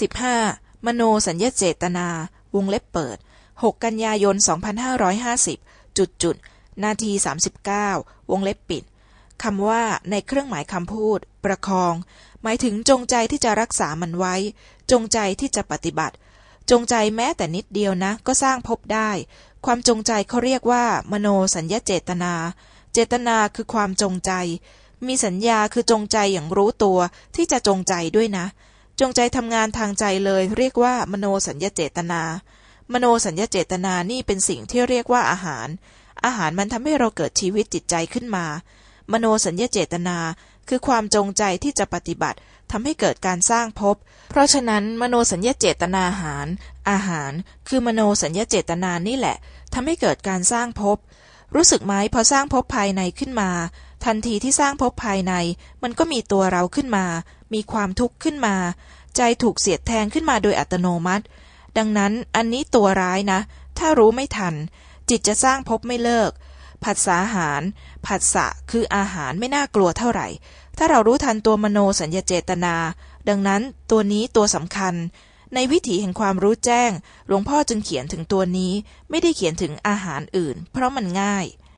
15. มโนสัญญาเจตนา วงเล็บเปิด6กันยายน2550จุดจุดนาที39วงเล็บปิดคำว่าในเครื่องหมายคำพูด ประคอง หมายถึงจงใจที่จะรักษามันไว้ จงใจที่จะปฏิบัติ จงใจแม้แต่นิดเดียวนะ ก็สร้างพบได้ ความจงใจเขาเรียกว่า มโนสัญญาเจตนา เจตนาคือความจงใจ มีสัญญาคือจงใจอย่างรู้ตัวที่จะจงใจด้วยนะ จงใจทำงานทางใจเลย เรียกว่ามโนสัญญาเจตนา มโนสัญญาเจตนานี่เป็นสิ่งที่เรียกว่าอาหาร อาหารมันทำให้เราเกิดชีวิตจิตใจขึ้นมา มโนสัญญาเจตนาคือความจงใจที่จะปฏิบัติทำให้เกิดการสร้างภพ เพราะฉะนั้น มโนสัญญาเจตนาอาหาร อาหาร คือมโนสัญญาเจตนานี่แหละทำให้เกิดการสร้างภพ รู้สึกไหมพอสร้างภพภายในขึ้นมา ทันทีที่สร้างภพภายใน มันก็มีตัวเราขึ้นมา มีความทุกข์ขึ้นมา ใจถูกเสียดแทงขึ้นมาโดยอัตโนมัติ ดังนั้นอันนี้ตัวร้ายนะ ถ้ารู้ไม่ทัน จิตจะสร้างภพไม่เลิก ผัสสาหาร ผัสสะคืออาหารไม่น่ากลัวเท่าไหร่ ถ้าเรารู้ทันตัวมโนสัญญาเจตนา ดังนั้นตัวนี้ตัวสำคัญ ในวิถีแห่งความรู้แจ้ง หลวงพ่อจึงเขียนถึงตัวนี้ ไม่ได้เขียนถึงอาหารอื่น เพราะมันง่าย